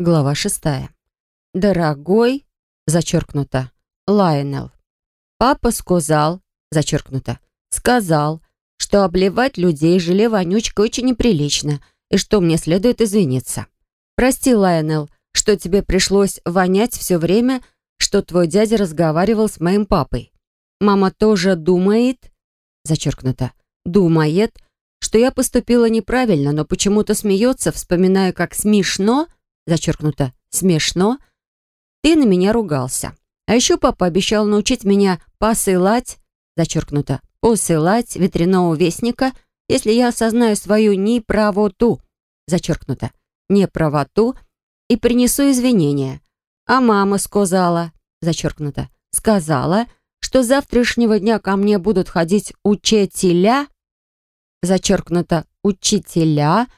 Глава шестая. «Дорогой», зачеркнуто, Лайонел. Папа сказал, зачеркнуто, сказал, что обливать людей желе вонючкой очень неприлично и что мне следует извиниться. Прости, Лайонел, что тебе пришлось вонять все время, что твой дядя разговаривал с моим папой. Мама тоже думает, зачеркнуто, думает, что я поступила неправильно, но почему-то смеется, вспоминая, как смешно, зачеркнуто, смешно, ты на меня ругался. А еще папа обещал научить меня посылать, зачеркнуто, посылать ветряного вестника, если я осознаю свою неправоту, зачеркнуто, неправоту, и принесу извинения. А мама сказала, зачеркнуто, сказала, что с завтрашнего дня ко мне будут ходить учителя, зачеркнуто, учителя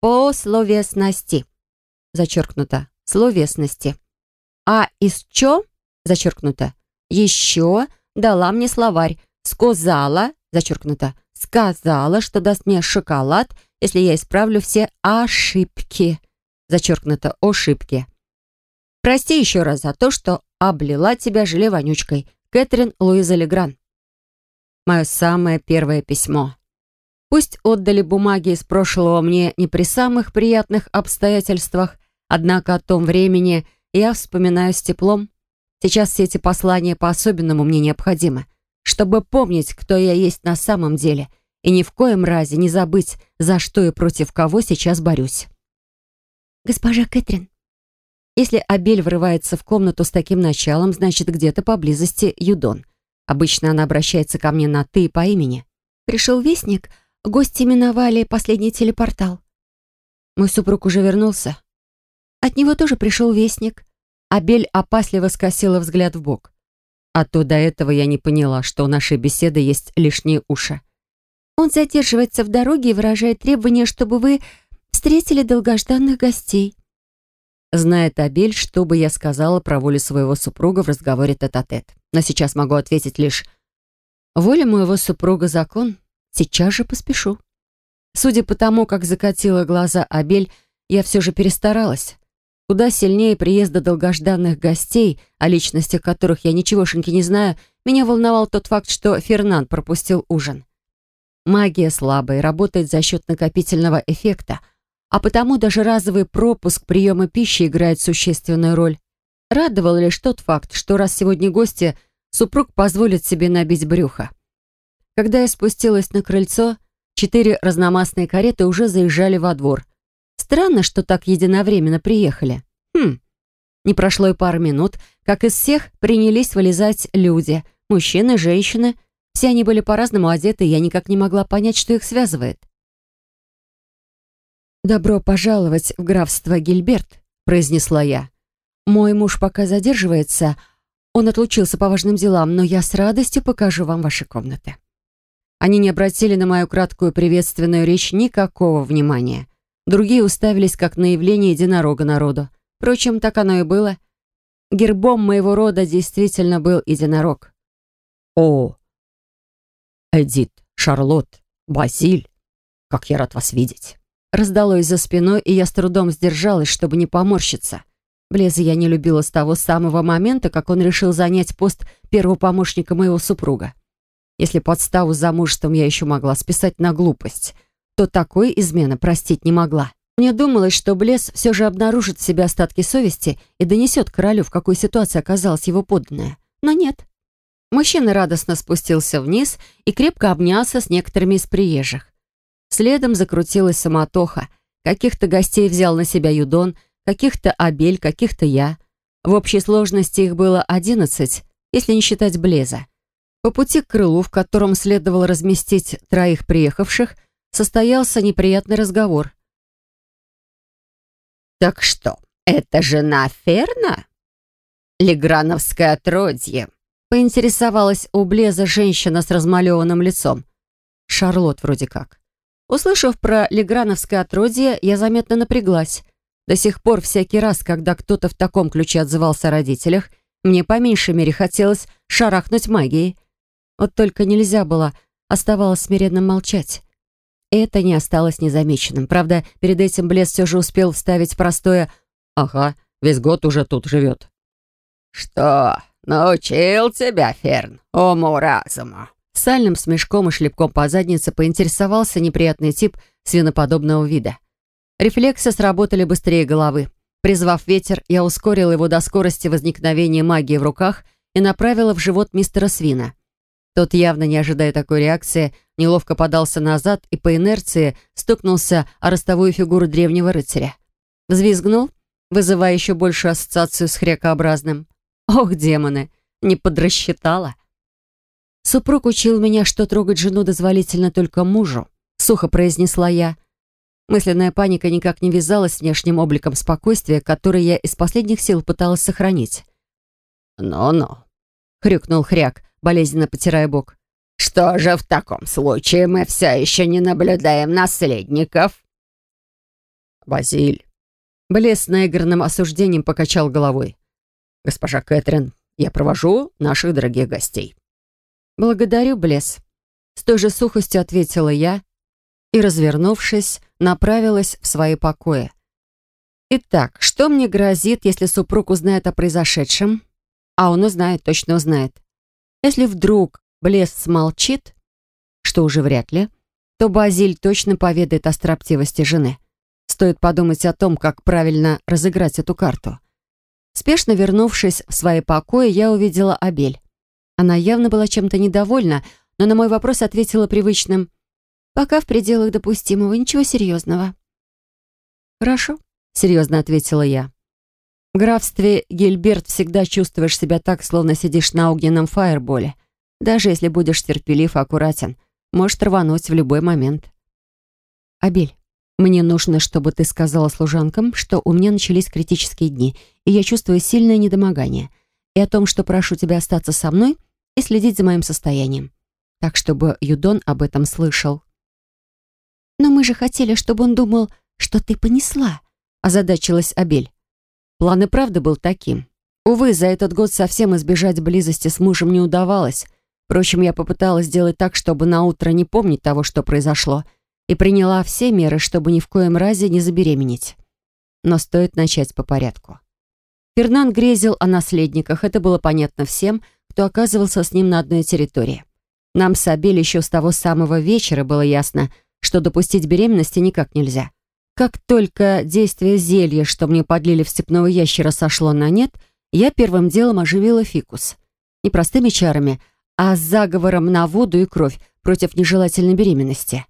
по словесности, зачеркнуто, словесности. А из чё, зачеркнуто, еще дала мне словарь, сказала, зачеркнуто, сказала, что даст мне шоколад, если я исправлю все ошибки, зачеркнуто, ошибки. Прости еще раз за то, что облила тебя желе вонючкой. Кэтрин Луиза Легран. Мое самое первое письмо. Пусть отдали бумаги из прошлого мне не при самых приятных обстоятельствах, однако о том времени я вспоминаю с теплом. Сейчас все эти послания по-особенному мне необходимы, чтобы помнить, кто я есть на самом деле, и ни в коем разе не забыть, за что и против кого сейчас борюсь. «Госпожа Кэтрин, если Абель врывается в комнату с таким началом, значит, где-то поблизости Юдон. Обычно она обращается ко мне на «ты» по имени. Пришел вестник, гости миновали последний телепортал. Мой супруг уже вернулся. От него тоже пришел вестник. Абель опасливо скосила взгляд в бок. А то до этого я не поняла, что у нашей беседы есть лишние уши. Он задерживается в дороге и выражает требование, чтобы вы встретили долгожданных гостей. Знает Абель, что бы я сказала про волю своего супруга в разговоре тет-а-тет. -тет. Но сейчас могу ответить лишь «Воля моего супруга — закон. Сейчас же поспешу». Судя по тому, как закатила глаза Абель, я все же перестаралась. Куда сильнее приезда долгожданных гостей, о личностях которых я ничегошеньки не знаю, меня волновал тот факт, что Фернанд пропустил ужин. Магия слабая, работает за счет накопительного эффекта — а потому даже разовый пропуск приема пищи играет существенную роль. Радовал лишь тот факт, что раз сегодня гости, супруг позволит себе набить брюхо. Когда я спустилась на крыльцо, четыре разномастные кареты уже заезжали во двор. Странно, что так единовременно приехали. Хм, не прошло и пары минут, как из всех принялись вылезать люди, мужчины, женщины. Все они были по-разному одеты, и я никак не могла понять, что их связывает. «Добро пожаловать в графство Гильберт», — произнесла я. «Мой муж пока задерживается. Он отлучился по важным делам, но я с радостью покажу вам ваши комнаты». Они не обратили на мою краткую приветственную речь никакого внимания. Другие уставились как на явление единорога народу. Впрочем, так оно и было. Гербом моего рода действительно был единорог. «О, Эдит, Шарлотт, Базиль, как я рад вас видеть!» Раздалось за спиной, и я с трудом сдержалась, чтобы не поморщиться. Блеза я не любила с того самого момента, как он решил занять пост первого помощника моего супруга. Если подставу с замужеством я еще могла списать на глупость, то такой измены простить не могла. Мне думалось, что Блез все же обнаружит в себе остатки совести и донесет королю, в какой ситуации оказалась его подданная. Но нет. Мужчина радостно спустился вниз и крепко обнялся с некоторыми из приезжих. Следом закрутилась самотоха. Каких-то гостей взял на себя Юдон, каких-то Абель, каких-то я. В общей сложности их было одиннадцать, если не считать Блеза. По пути к крылу, в котором следовало разместить троих приехавших, состоялся неприятный разговор. «Так что, это жена Ферна?» «Леграновское отродье», — поинтересовалась у Блеза женщина с размалеванным лицом. Шарлот вроде как. Услышав про леграновское отродье, я заметно напряглась. До сих пор всякий раз, когда кто-то в таком ключе отзывался о родителях, мне по меньшей мере хотелось шарахнуть магией. Вот только нельзя было, оставалось смиренно молчать. Это не осталось незамеченным. Правда, перед этим Блес все же успел вставить простое Ага, весь год уже тут живет. Что, научил тебя, Ферн, уму-разуму? Сальным смешком и шлепком по заднице поинтересовался неприятный тип свиноподобного вида. Рефлексы сработали быстрее головы. Призвав ветер, я ускорил его до скорости возникновения магии в руках и направила в живот мистера Свина. Тот, явно не ожидая такой реакции, неловко подался назад и по инерции стукнулся о ростовую фигуру древнего рыцаря. Взвизгнул, вызывая еще большую ассоциацию с хрекообразным. Ох, демоны, не подрасчитала. Супруг учил меня, что трогать жену дозволительно только мужу, сухо произнесла я. Мысленная паника никак не вязалась с внешним обликом спокойствия, который я из последних сил пыталась сохранить. «Ну-ну», — хрюкнул хряк, болезненно потирая бок. «Что же в таком случае мы все еще не наблюдаем наследников?» «Базиль», — Блес с наигранным осуждением покачал головой. «Госпожа Кэтрин, я провожу наших дорогих гостей». «Благодарю, Блес», — с той же сухостью ответила я и, развернувшись, направилась в свои покои. Итак, что мне грозит, если супруг узнает о произошедшем? А он узнает, точно узнает. Если вдруг Блес смолчит, что уже вряд ли, то Базиль точно поведает о строптивости жены. Стоит подумать о том, как правильно разыграть эту карту. Спешно вернувшись в свои покои, я увидела Абель. Она явно была чем-то недовольна, но на мой вопрос ответила привычным «Пока в пределах допустимого, ничего серьезного». «Хорошо», — серьезно ответила я. В графстве Гильберт всегда чувствуешь себя так, словно сидишь на огненном фаерболе. Даже если будешь терпелив и аккуратен, может рвануть в любой момент. «Абель, мне нужно, чтобы ты сказала служанкам, что у меня начались критические дни, и я чувствую сильное недомогание, и о том, что прошу тебя остаться со мной и следить за моим состоянием, так чтобы Юдон об этом слышал». «Но мы же хотели, чтобы он думал, что ты понесла», озадачилась Абель. План и правда был таким. Увы, за этот год совсем избежать близости с мужем не удавалось. Впрочем, я попыталась сделать так, чтобы на утро не помнить того, что произошло, и приняла все меры, чтобы ни в коем разе не забеременеть. Но стоит начать по порядку. Фернан грезил о наследниках, это было понятно всем, кто оказывался с ним на одной территории. Нам с Абель еще с того самого вечера было ясно, что допустить беременности никак нельзя. Как только действие зелья, что мне подлили в степного ящера, сошло на нет, я первым делом оживила фикус. Не простыми чарами, а с заговором на воду и кровь против нежелательной беременности.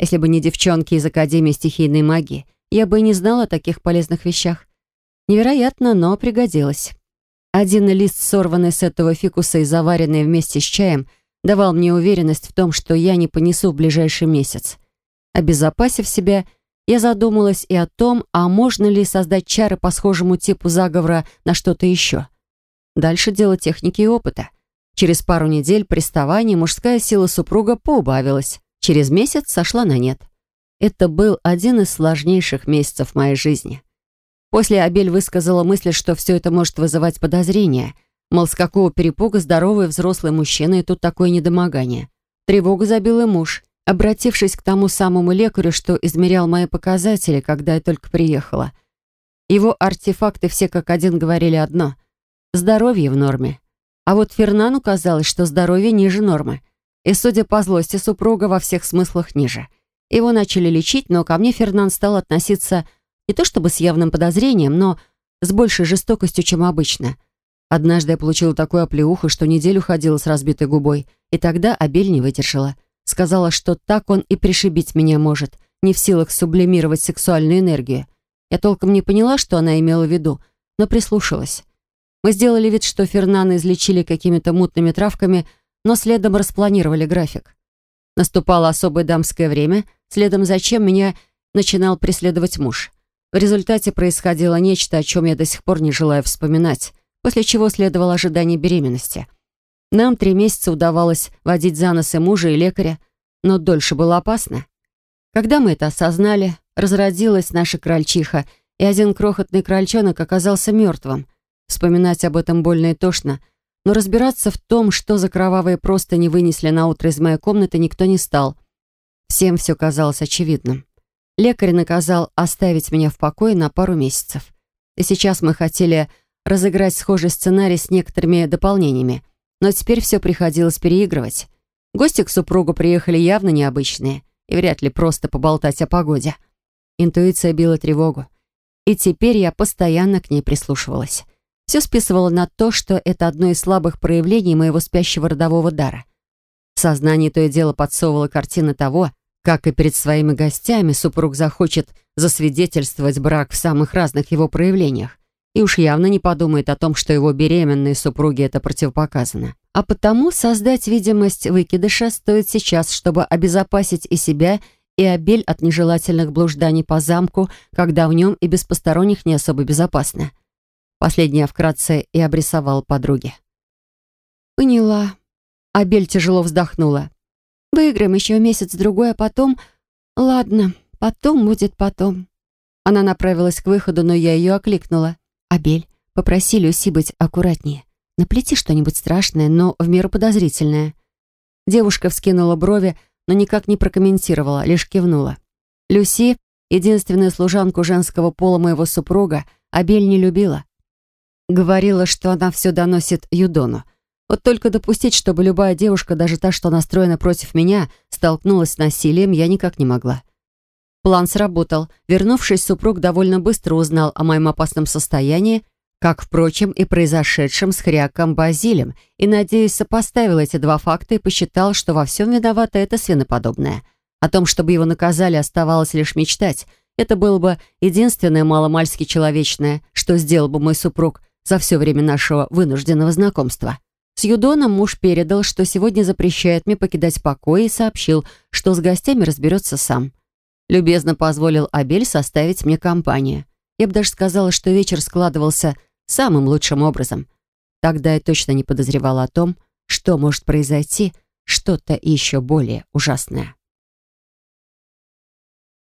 Если бы не девчонки из Академии стихийной магии, я бы и не знала о таких полезных вещах. Невероятно, но пригодилось. Один лист, сорванный с этого фикуса и заваренный вместе с чаем, давал мне уверенность в том, что я не понесу в ближайший месяц. Обезопасив себя, я задумалась и о том, а можно ли создать чары по схожему типу заговора на что-то еще. Дальше дело техники и опыта. Через пару недель приставаний мужская сила супруга поубавилась. Через месяц сошла на нет. Это был один из сложнейших месяцев моей жизни. После Абель высказала мысль, что все это может вызывать подозрения. Мол, с какого перепуга здоровый взрослый мужчина и тут такое недомогание. Тревогу забил и муж обратившись к тому самому лекарю, что измерял мои показатели, когда я только приехала. Его артефакты все как один говорили одно — здоровье в норме. А вот Фернану казалось, что здоровье ниже нормы. И, судя по злости, супруга во всех смыслах ниже. Его начали лечить, но ко мне Фернан стал относиться не то чтобы с явным подозрением, но с большей жестокостью, чем обычно. Однажды я получила такую оплеуху, что неделю ходила с разбитой губой, и тогда Абель не выдержала — Сказала, что так он и пришибить меня может, не в силах сублимировать сексуальную энергию. Я толком не поняла, что она имела в виду, но прислушалась. Мы сделали вид, что Фернана излечили какими-то мутными травками, но следом распланировали график. Наступало особое дамское время, следом за чем меня начинал преследовать муж. В результате происходило нечто, о чем я до сих пор не желаю вспоминать, после чего следовало ожидание беременности — нам три месяца удавалось водить за нос и мужа, и лекаря, но дольше было опасно. Когда мы это осознали, разродилась наша крольчиха, и один крохотный крольчонок оказался мертвым. Вспоминать об этом больно и тошно, но разбираться в том, что за кровавые просто не вынесли на утро из моей комнаты, никто не стал. Всем все казалось очевидным. Лекарь наказал оставить меня в покое на пару месяцев. И сейчас мы хотели разыграть схожий сценарий с некоторыми дополнениями. Но теперь все приходилось переигрывать. Гости к супругу приехали явно необычные и вряд ли просто поболтать о погоде. Интуиция била тревогу. И теперь я постоянно к ней прислушивалась. Все списывало на то, что это одно из слабых проявлений моего спящего родового дара. В сознании то и дело подсовывала картина того, как и перед своими гостями супруг захочет засвидетельствовать брак в самых разных его проявлениях. И уж явно не подумает о том, что его беременной супруге это противопоказано. А потому создать видимость выкидыша стоит сейчас, чтобы обезопасить и себя, и Абель от нежелательных блужданий по замку, когда в нем и без посторонних не особо безопасно. Последняя вкратце и обрисовал подруге. «Поняла». Абель тяжело вздохнула. «Выиграем еще месяц-другой, а потом... Ладно, потом будет потом». Она направилась к выходу, но я ее окликнула. «Абель, попроси Люси быть аккуратнее. Наплети что-нибудь страшное, но в меру подозрительное». Девушка вскинула брови, но никак не прокомментировала, лишь кивнула. Люси, единственную служанку женского пола моего супруга, Абель не любила. Говорила, что она все доносит Юдону. Вот только допустить, чтобы любая девушка, даже та, что настроена против меня, столкнулась с насилием, я никак не могла. План сработал. Вернувшись, супруг довольно быстро узнал о моем опасном состоянии, как, впрочем, и произошедшем с хряком Базилем, и, надеюсь, сопоставил эти два факта и посчитал, что во всем виновата эта свиноподобная. О том, чтобы его наказали, оставалось лишь мечтать. Это было бы единственное маломальски человечное, что сделал бы мой супруг за все время нашего вынужденного знакомства. С Юдоном муж передал, что сегодня запрещает мне покидать покой и сообщил, что с гостями разберется сам. Любезно позволил Абель составить мне компанию. Я бы даже сказала, что вечер складывался самым лучшим образом. Тогда я точно не подозревала о том, что может произойти что-то еще более ужасное.